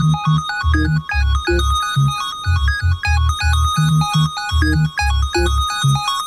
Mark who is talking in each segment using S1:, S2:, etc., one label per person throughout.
S1: Thank
S2: you.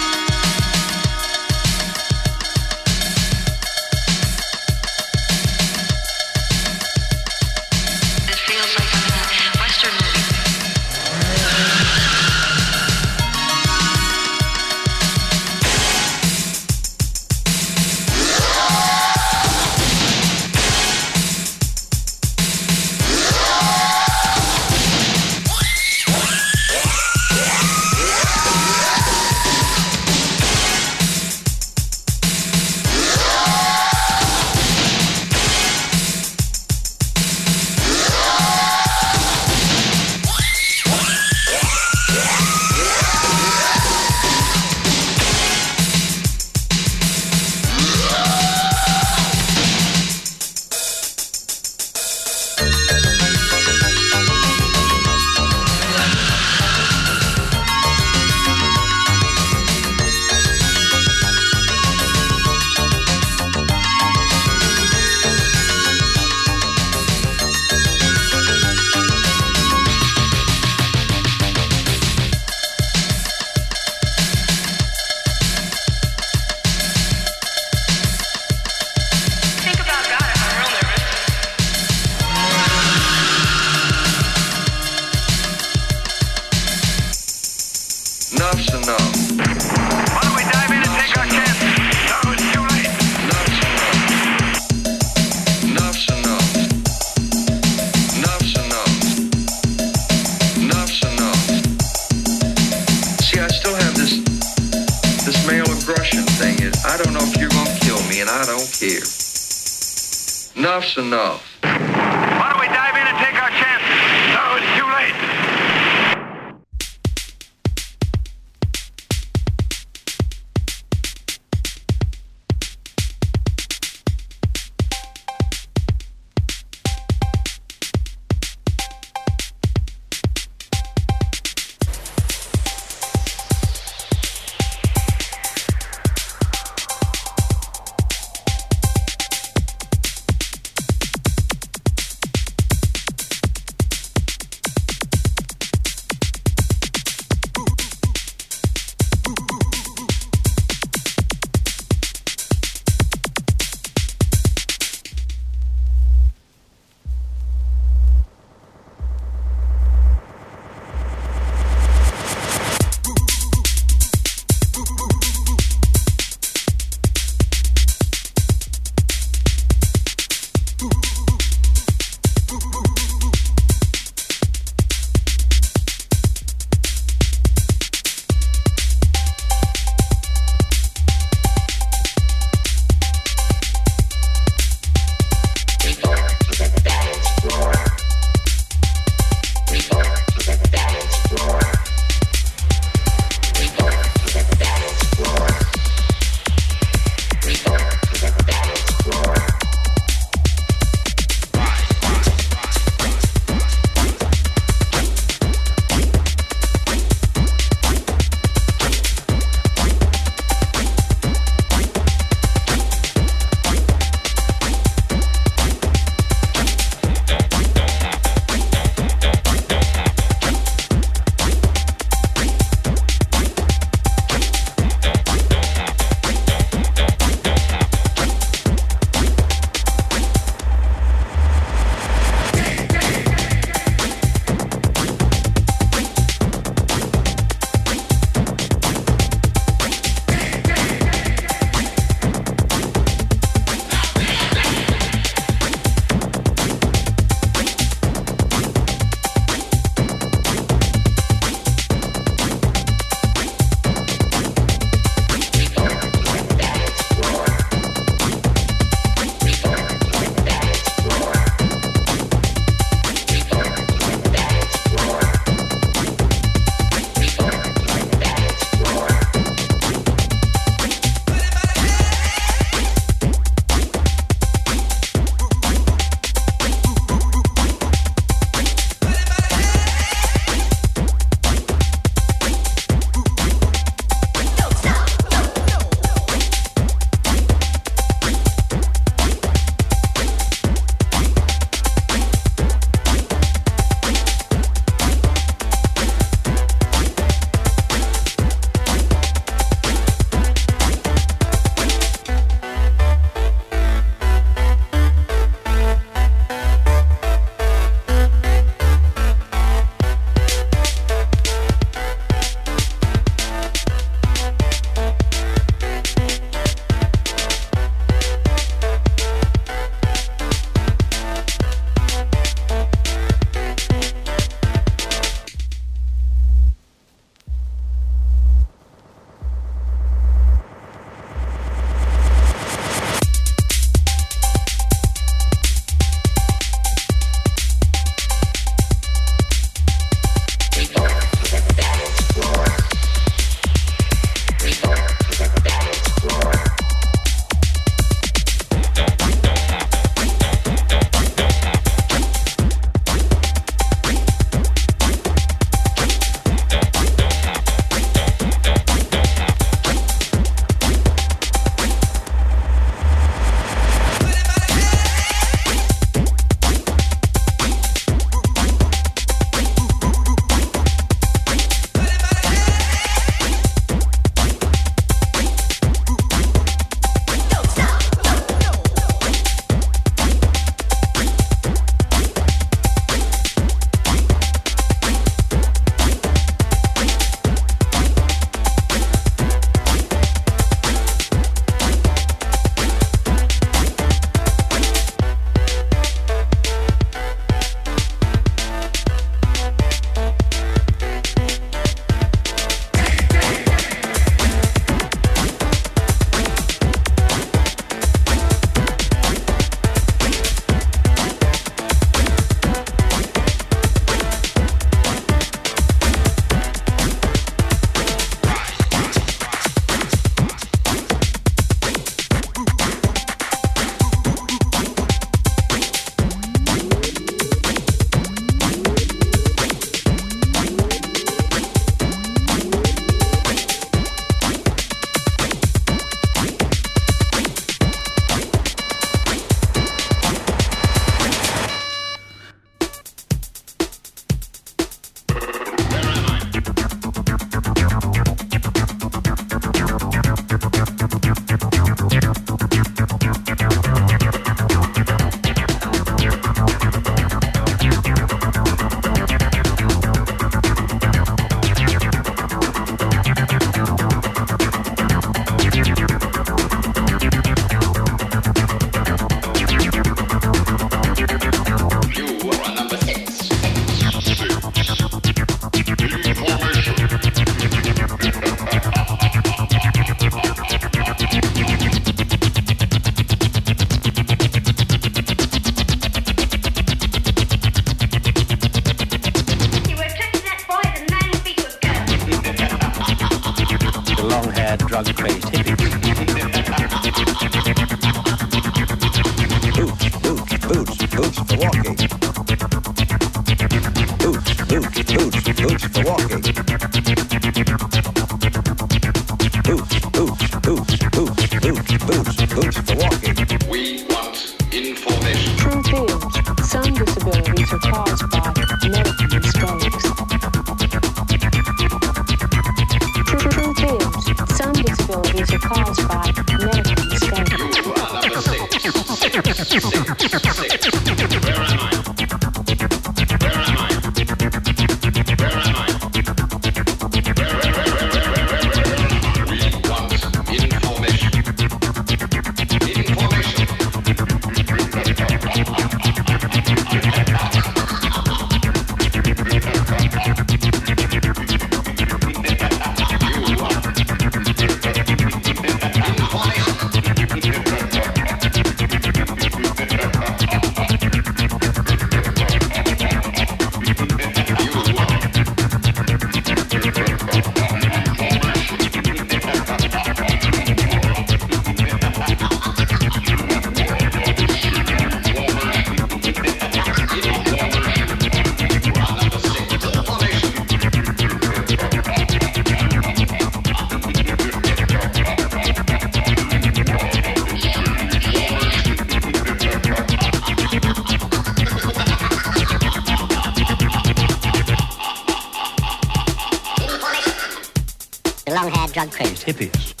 S3: Long-haired drug crazed.
S4: Hippies.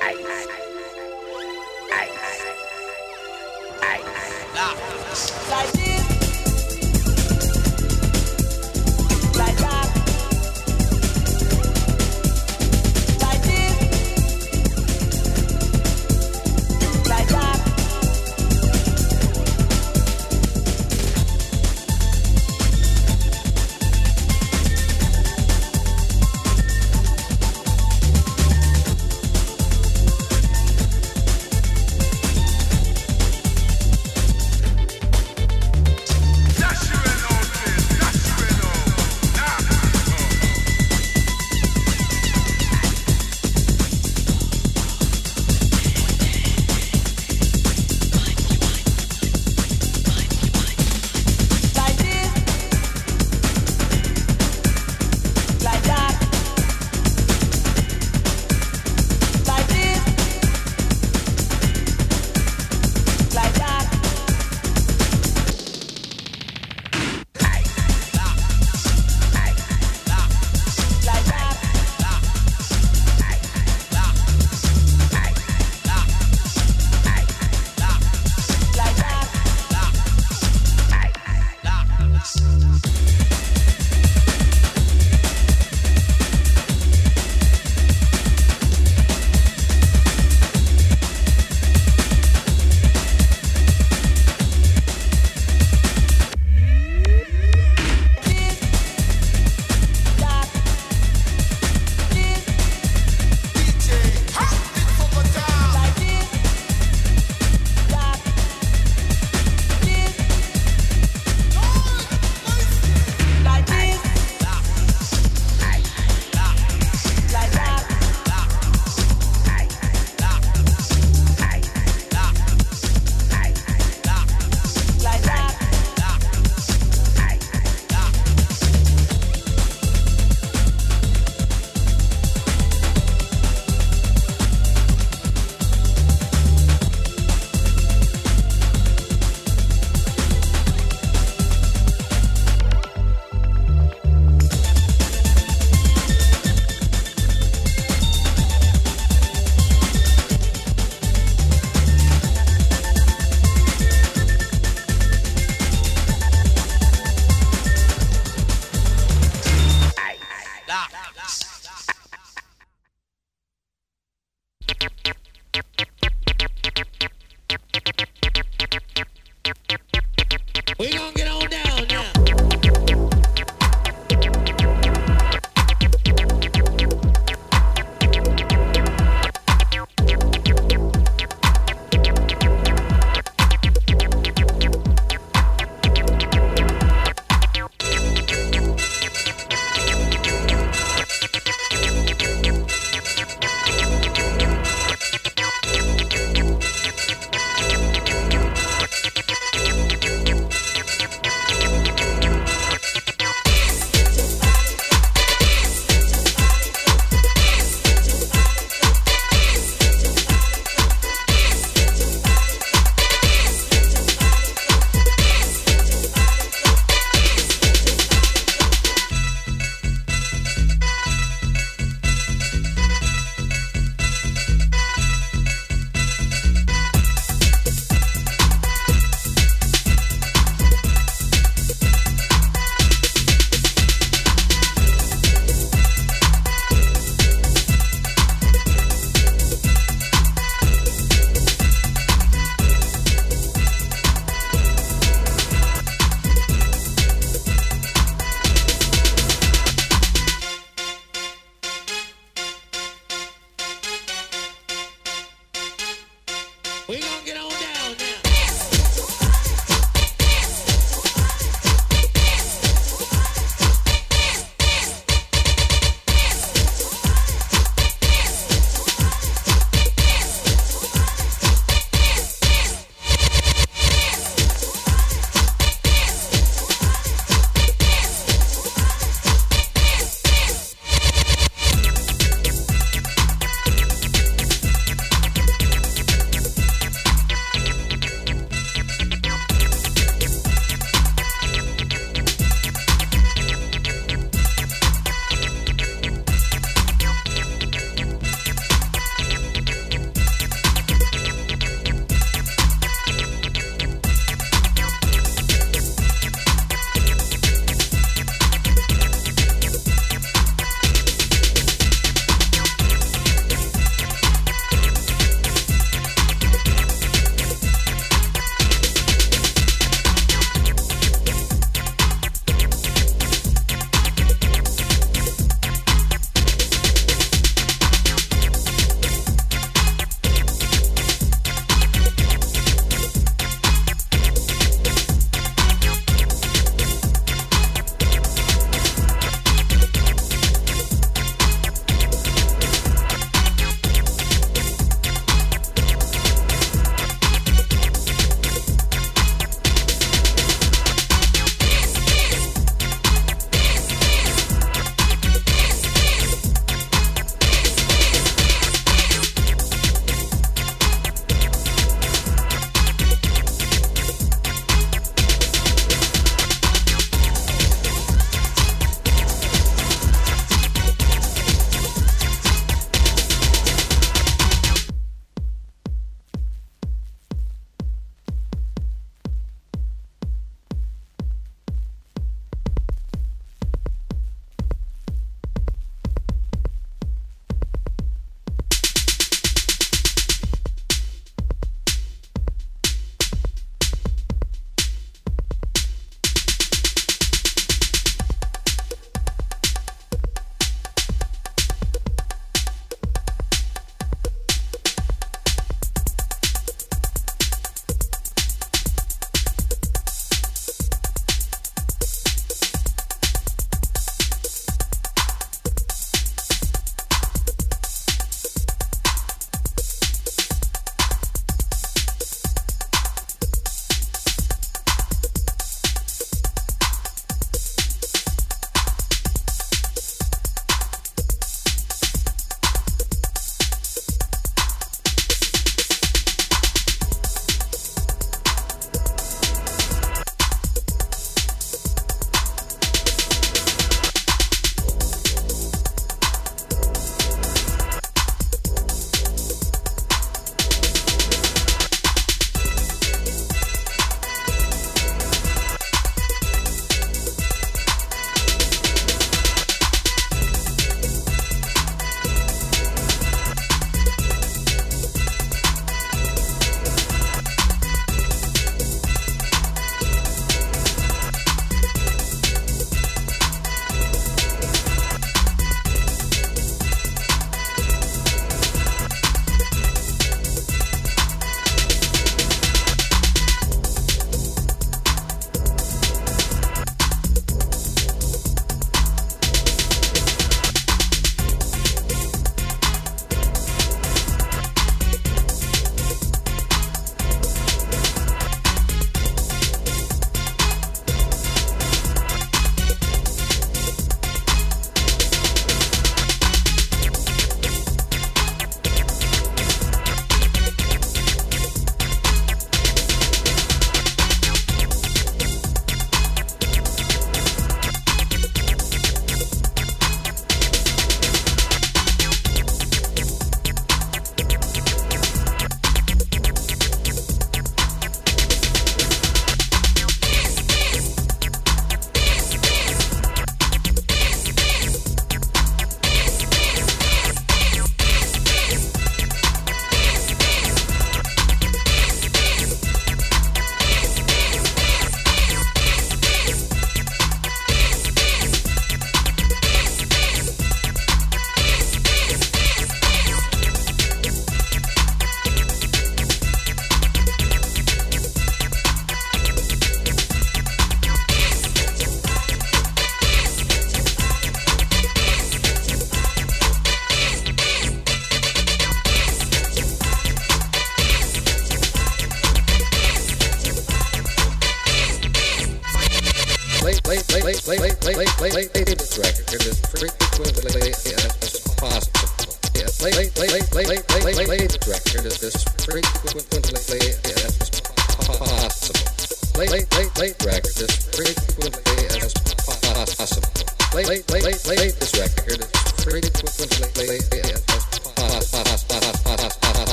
S5: Ice. Ice. Ice. Ice.